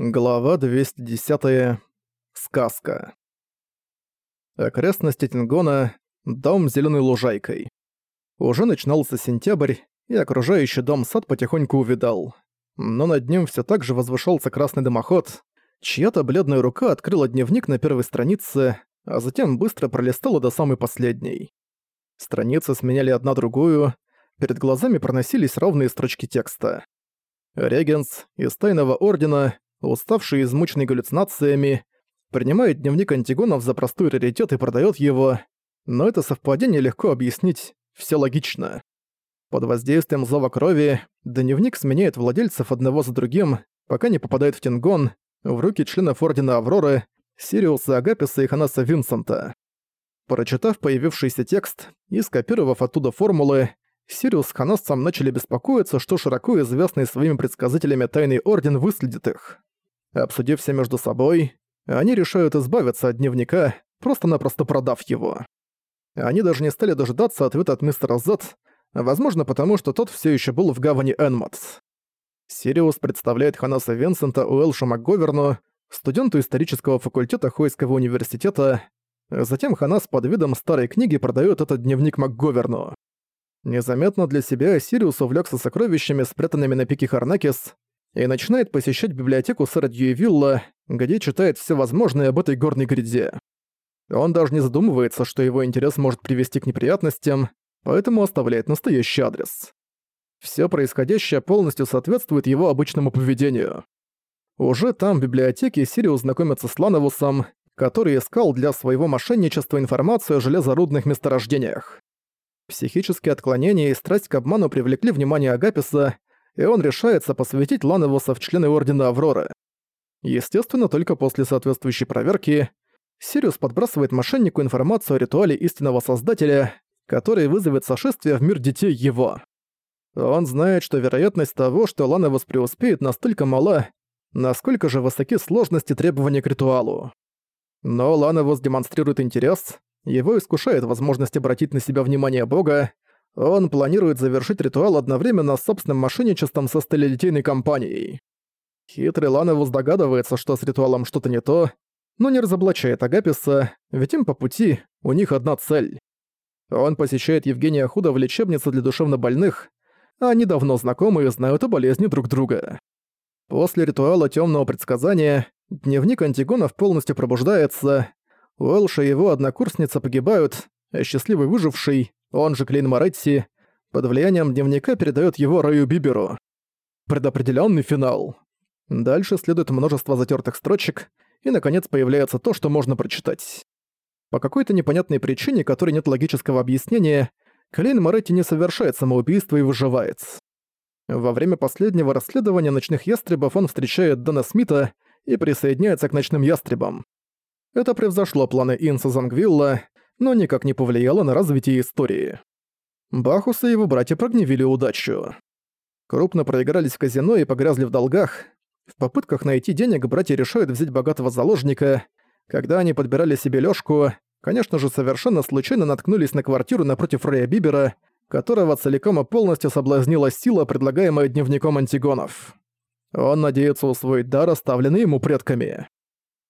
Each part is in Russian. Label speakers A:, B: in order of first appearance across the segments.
A: Глава 210. Сказка. Окрестности Тингона. Дом с зелёной лужайкой. Уже начинался сентябрь, и окружающий дом сад потихоньку увидал. Но над ним всё так же возвышался красный дымоход. Чья-то бледная рука открыла дневник на первой странице, а затем быстро пролистала до самой последней. Страницы сменяли одна другую, перед глазами проносились ровные строчки текста. Регенс из Тайного Ордена уставший и измученный галлюцинациями, принимает дневник антигонов за простой раритет и продает его, но это совпадение легко объяснить, все логично. Под воздействием зова крови дневник сменяет владельцев одного за другим, пока не попадает в Тингон, в руки членов Ордена Авроры, Сириуса Агаписа и Ханаса Винсента. Прочитав появившийся текст и скопировав оттуда формулы, Сириус с Ханасцем начали беспокоиться, что широко известный своими предсказателями Тайный Орден выследит их. Обсудив все между собой, они решают избавиться от дневника, просто-напросто продав его. Они даже не стали дожидаться ответа от мистера Зет, возможно потому, что тот все еще был в гавани Энматс. Сириус представляет Ханаса Винсента Уэлшу МакГоверну, студенту исторического факультета Хойского университета, затем Ханас под видом старой книги продает этот дневник МакГоверну. Незаметно для себя Сириус увлекся сокровищами, спрятанными на пике Харнакис, и начинает посещать библиотеку сэра Дьюевилла, где читает все возможное об этой горной гряде. Он даже не задумывается, что его интерес может привести к неприятностям, поэтому оставляет настоящий адрес. Все происходящее полностью соответствует его обычному поведению. Уже там, в библиотеке, Сириус знакомится с Лановусом, который искал для своего мошенничества информацию о железорудных месторождениях. Психические отклонения и страсть к обману привлекли внимание Агаписа, и он решается посвятить Лановуса в члены Ордена Авроры. Естественно, только после соответствующей проверки Сириус подбрасывает мошеннику информацию о ритуале истинного Создателя, который вызовет сошествие в мир детей его. Он знает, что вероятность того, что Лановус преуспеет, настолько мала, насколько же высоки сложности требования к ритуалу. Но Лановус демонстрирует интерес, его искушает возможность обратить на себя внимание Бога, он планирует завершить ритуал одновременно с собственным мошенничеством со сталелитейной компанией. Хитрый Лановус догадывается, что с ритуалом что-то не то, но не разоблачает Агаписа, ведь им по пути, у них одна цель. Он посещает Евгения Худа в лечебнице для душевнобольных, а они давно знакомы и знают о болезни друг друга. После ритуала темного предсказания дневник Антигонов полностью пробуждается, Уэлш и его однокурсница погибают, а счастливый выживший, он же Клейн Моретти, под влиянием дневника передает его Раю Биберу. Предопределенный финал. Дальше следует множество затертых строчек, и, наконец, появляется то, что можно прочитать. По какой-то непонятной причине, которой нет логического объяснения, Клейн Моретти не совершает самоубийство и выживает. Во время последнего расследования ночных ястребов он встречает Дэна Смита и присоединяется к ночным ястребам. Это превзошло планы Инса Зангвилла, но никак не повлияло на развитие истории. Бахус и его братья прогневили удачу. Крупно проигрались в казино и погрязли в долгах. В попытках найти денег братья решают взять богатого заложника. Когда они подбирали себе лёжку, конечно же, совершенно случайно наткнулись на квартиру напротив Рэя Бибера, которого целиком и полностью соблазнила сила, предлагаемая дневником антигонов. Он надеется усвоить дар, оставленный ему предками.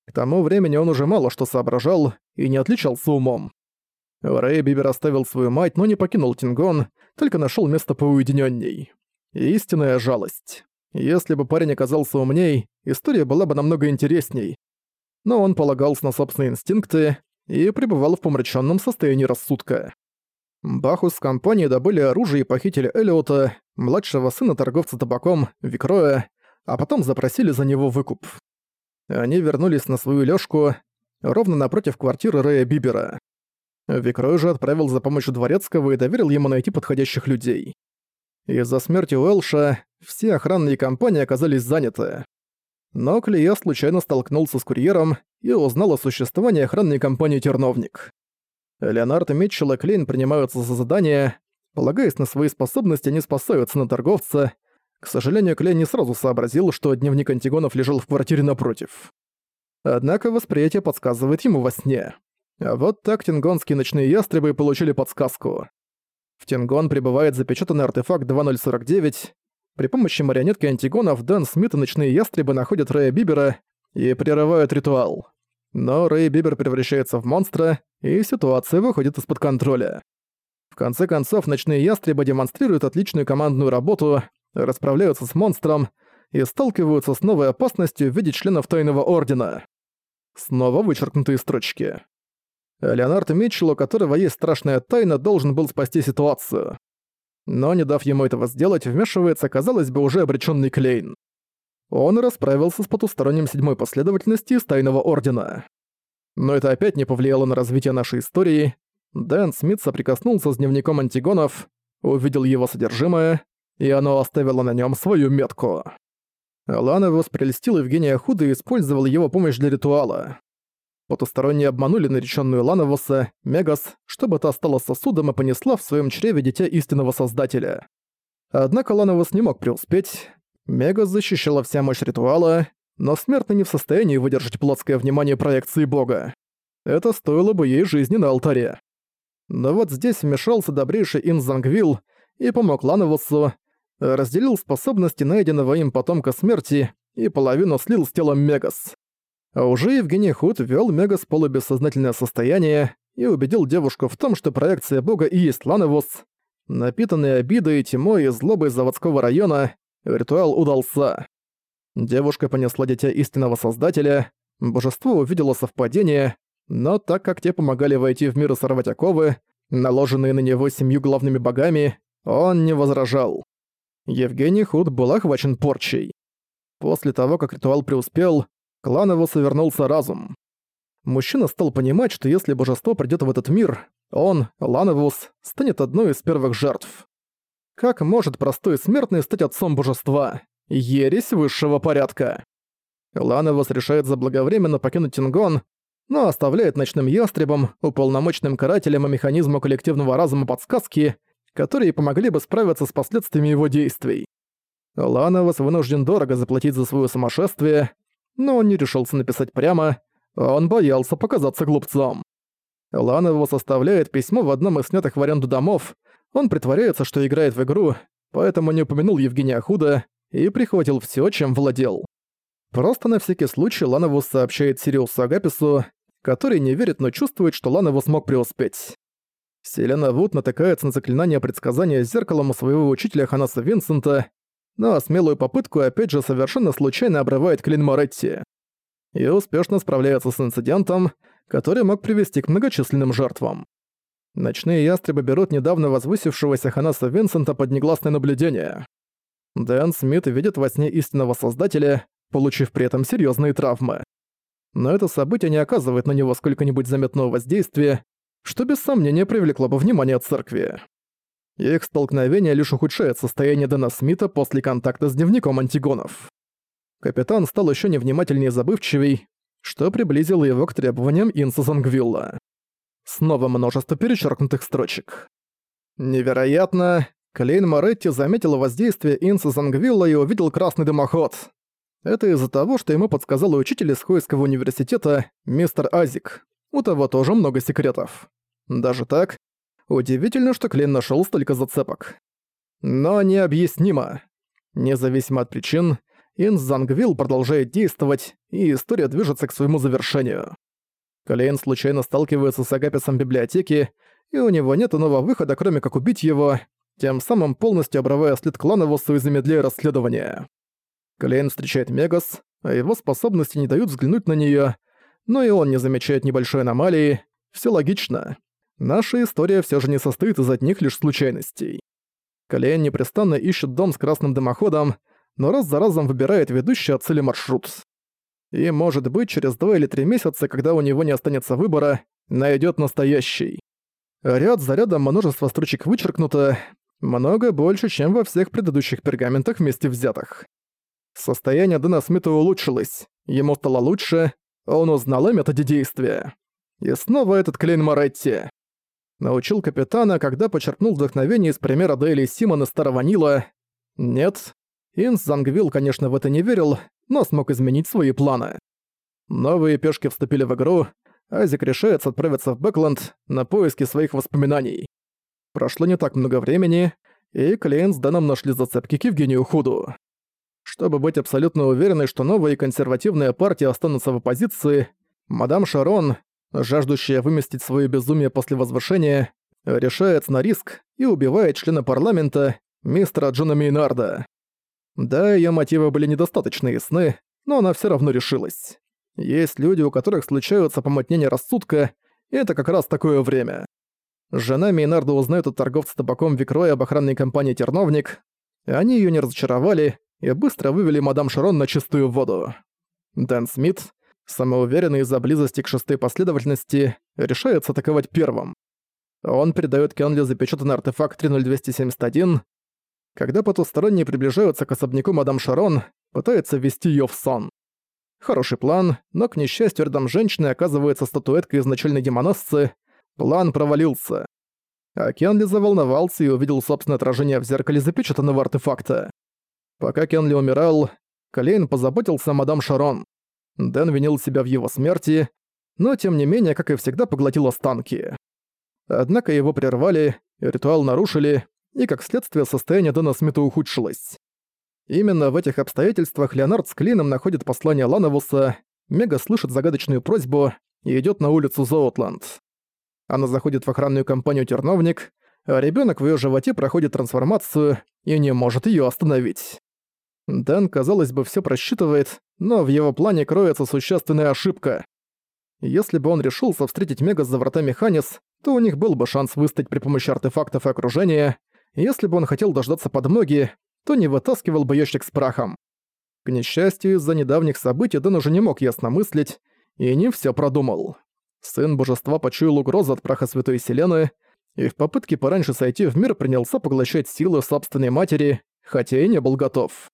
A: К тому времени он уже мало что соображал и не отличался умом. Рэй Бибер оставил свою мать, но не покинул Тингон, только нашел место поуединённей. Истинная жалость. Если бы парень оказался умней, история была бы намного интересней. Но он полагался на собственные инстинкты и пребывал в помраченном состоянии рассудка. Бахус с компанией добыли оружие и похитили Элиота, младшего сына торговца табаком, Викроя, а потом запросили за него выкуп. Они вернулись на свою лёжку, ровно напротив квартиры Рэя Бибера. Викрой же отправил за помощью Дворецкого и доверил ему найти подходящих людей. Из-за смерти Уэлша все охранные компании оказались заняты. Но Клея случайно столкнулся с курьером и узнал о существовании охранной компании «Терновник». Леонард Митчелл и Клейн принимаются за задание. Полагаясь на свои способности, они спасаются на торговца. К сожалению, Клейн не сразу сообразил, что дневник Антигонов лежал в квартире напротив. Однако восприятие подсказывает ему во сне. А вот так тингонские ночные ястребы получили подсказку. В Тингон прибывает запечатанный артефакт 2049. при помощи марионетки антигонов Дэн Смит и ночные ястребы находят Рэя Бибера и прерывают ритуал. Но Рэй Бибер превращается в монстра, и ситуация выходит из-под контроля. В конце концов, ночные ястребы демонстрируют отличную командную работу, расправляются с монстром и сталкиваются с новой опасностью в виде членов Тайного Ордена. Снова вычеркнутые строчки. Леонард Митчелл, у которого есть страшная тайна, должен был спасти ситуацию. Но, не дав ему этого сделать, вмешивается, казалось бы, уже обреченный Клейн. Он расправился с потусторонним седьмой последовательности из Тайного Ордена. Но это опять не повлияло на развитие нашей истории. Дэн Смит соприкоснулся с дневником антигонов, увидел его содержимое, и оно оставило на нем свою метку. Лановус прельстил Евгения Худа и использовал его помощь для ритуала. Потусторонние обманули нареченную Лановуса, Мегас, чтобы та стала сосудом и понесла в своем чреве дитя истинного Создателя. Однако Лановус не мог преуспеть. Мегас защищала вся мощь ритуала, но смертный не в состоянии выдержать плотское внимание проекции бога. Это стоило бы ей жизни на алтаре. Но вот здесь вмешался добрейший Инзангвилл и помог Лановусу, разделил способности найденного им потомка смерти и половину слил с телом Мегас. А уже Евгений Худ ввёл Мега с полубессознательное состояние и убедил девушку в том, что проекция бога и есть Ланевус. Напитанный обидой, тьмой и злобой заводского района, ритуал удался. Девушка понесла дитя истинного создателя, божество увидело совпадение, но так как те помогали войти в мир и сорвать оковы, наложенные на него семью главными богами, он не возражал. Евгений Худ был охвачен порчей. После того, как ритуал преуспел, Клановусу вернулся разум. Мужчина стал понимать, что если божество придёт в этот мир, он, Лановус, станет одной из первых жертв. Как может простой смертный стать отцом божества? Ересь высшего порядка. Лановус решает заблаговременно покинуть Тингон, но оставляет ночным ястребом, уполномоченным карателем и механизму коллективного разума подсказки, которые помогли бы справиться с последствиями его действий. Лановус вынужден дорого заплатить за свое сумасшествие, но он не решился написать прямо, он боялся показаться глупцом. Его составляет письмо в одном из снятых в аренду домов, он притворяется, что играет в игру, поэтому не упомянул Евгения Худа и прихватил всё, чем владел. Просто на всякий случай Лановус сообщает Сириусу Агапису, который не верит, но чувствует, что Лановус смог преуспеть. Селена Вуд натыкается на заклинание предсказания зеркалом у своего учителя Ханаса Винсента, но смелую попытку опять же совершенно случайно обрывает Клин Моретти. И успешно справляется с инцидентом, который мог привести к многочисленным жертвам. Ночные ястребы берут недавно возвысившегося Ханаса Винсента под негласное наблюдение. Дэн Смит видит во сне истинного создателя, получив при этом серьезные травмы. Но это событие не оказывает на него сколько-нибудь заметного воздействия, что без сомнения привлекло бы внимание церкви. Их столкновение лишь ухудшает состояние Дэна Смита после контакта с дневником антигонов. Капитан стал еще невнимательнее и забывчивей, что приблизило его к требованиям Инса Зангвилла. Снова множество перечеркнутых строчек. Невероятно, Клейн Моретти заметил воздействие Инса Зангвилла и увидел красный дымоход. Это из-за того, что ему подсказал учитель из Хойского университета, мистер Азик. У того тоже много секретов. Даже так, Удивительно, что Клейн нашел столько зацепок. Но необъяснимо. Независимо от причин, Инс Зангвилл продолжает действовать, и история движется к своему завершению. Клейн случайно сталкивается с Агаписом библиотеки, и у него нет иного выхода, кроме как убить его, тем самым полностью обрывая след Клановусу и замедляя расследование. Клейн встречает Мегас, а его способности не дают взглянуть на неё, но и он не замечает небольшой аномалии. Всё логично. Наша история все же не состоит из одних лишь случайностей. Калиэн непрестанно ищет дом с красным дымоходом, но раз за разом выбирает ведущий от цели маршрут. И, может быть, через два или три месяца, когда у него не останется выбора, найдет настоящий. Ряд за рядом множество строчек вычеркнуто, много больше, чем во всех предыдущих пергаментах вместе взятых. Состояние Дэна Смита улучшилось, ему стало лучше, он узнал о методе действия. И снова этот Клейн Моретти. Научил капитана, когда почерпнул вдохновение из примера Дейли Симона Старого Нила. Нет. Инс Зангвилл, конечно, в это не верил, но смог изменить свои планы. Новые пешки вступили в игру, Азик решается отправиться в Бэкленд на поиски своих воспоминаний. Прошло не так много времени, и Клейн с Дэном нашли зацепки к Евгению Худу. Чтобы быть абсолютно уверенной, что новая и консервативная партия останутся в оппозиции, мадам Шарон, жаждущая выместить свое безумие после возвышения, решается на риск и убивает члена парламента, мистера Джона Мейнарда. Да, ее мотивы были недостаточно ясны, но она все равно решилась. Есть люди, у которых случаются помутнения рассудка, и это как раз такое время. Жена Мейнарда узнает от торговца табаком Викроя об охранной компании «Терновник». Они ее не разочаровали и быстро вывели мадам Шарон на чистую воду. Дэн Смит, самоуверенный из-за близости к шестой последовательности, решается атаковать первым. Он передает Кенли запечатанный артефакт 30271. Когда потусторонние приближаются к особняку мадам Шарон, пытается ввести ее в сон. Хороший план, но, к несчастью, рядом женщины оказывается статуэтка изначальной демоносцы — План провалился. А Кенли заволновался и увидел собственное отражение в зеркале запечатанного артефакта. Пока Кенли умирал, Клейн позаботился о мадам Шарон. Дэн винил себя в его смерти, но тем не менее, как и всегда, поглотил останки. Однако его прервали, ритуал нарушили, и как следствие состояние Дэна Смита ухудшилось. Именно в этих обстоятельствах Леонард с Клином находит послание Лановуса, Мега слышит загадочную просьбу и идет на улицу Зоотланд. Она заходит в охранную компанию «Терновник», а ребёнок в её животе проходит трансформацию и не может её остановить. Дэн, казалось бы, всё просчитывает, но в его плане кроется существенная ошибка. Если бы он решился встретить Мега за вратами Ханис, то у них был бы шанс выстоять при помощи артефактов и окружения. Если бы он хотел дождаться подмоги, то не вытаскивал бы ящик с прахом. К несчастью, из-за недавних событий Дэн уже не мог ясно мыслить и не всё продумал. Сын божества почуял угрозу от праха Святой Селены и в попытке пораньше сойти в мир принялся поглощать силы собственной матери, хотя и не был готов.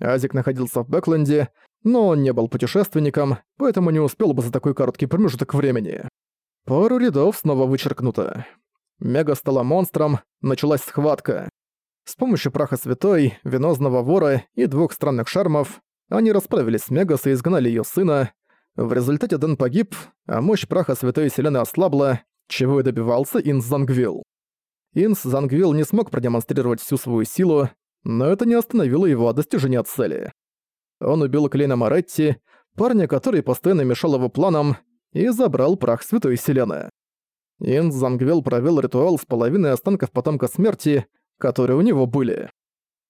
A: Азик находился в Бэкленде, но он не был путешественником, поэтому не успел бы за такой короткий промежуток времени. Пару рядов снова вычеркнуто. Мега стала монстром, началась схватка. С помощью праха святой, венозного вора и двух странных шармов они расправились с Мегас и изгнали ее сына, в результате Дэн погиб, а мощь праха Святой Селены ослабла, чего и добивался Инс Зангвилл. Инс Зангвилл не смог продемонстрировать всю свою силу, но это не остановило его от достижения цели. Он убил Клейна Моретти, парня, который постоянно мешал его планам, и забрал прах Святой Селены. Инс Зангвилл провел ритуал с половиной останков потомка смерти, которые у него были.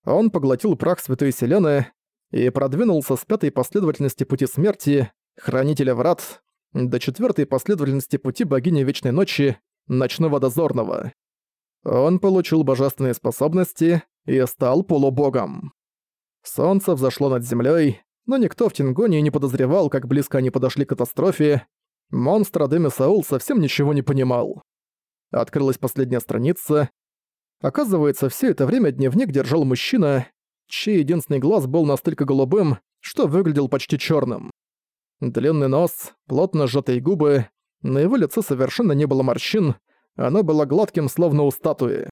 A: Он поглотил прах Святой Селены и продвинулся с пятой последовательности пути смерти, Хранителя врат, до четвертой последовательности пути богини Вечной Ночи, Ночного Дозорного. Он получил божественные способности и стал полубогом. Солнце взошло над землей, но никто в Тингоне не подозревал, как близко они подошли к катастрофе. Монстр Адеми Саул совсем ничего не понимал. Открылась последняя страница. Оказывается, все это время дневник держал мужчина, чей единственный глаз был настолько голубым, что выглядел почти черным. Длинный нос, плотно сжатые губы, на его лице совершенно не было морщин, оно было гладким, словно у статуи.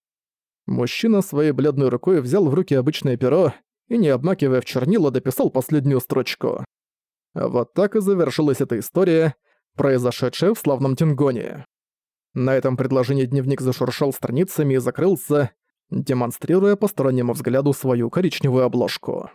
A: Мужчина своей бледной рукой взял в руки обычное перо и, не обмакивая в чернила, дописал последнюю строчку. Вот так и завершилась эта история, произошедшая в славном Тингоне. На этом предложении дневник зашуршал страницами и закрылся, демонстрируя постороннему взгляду свою коричневую обложку.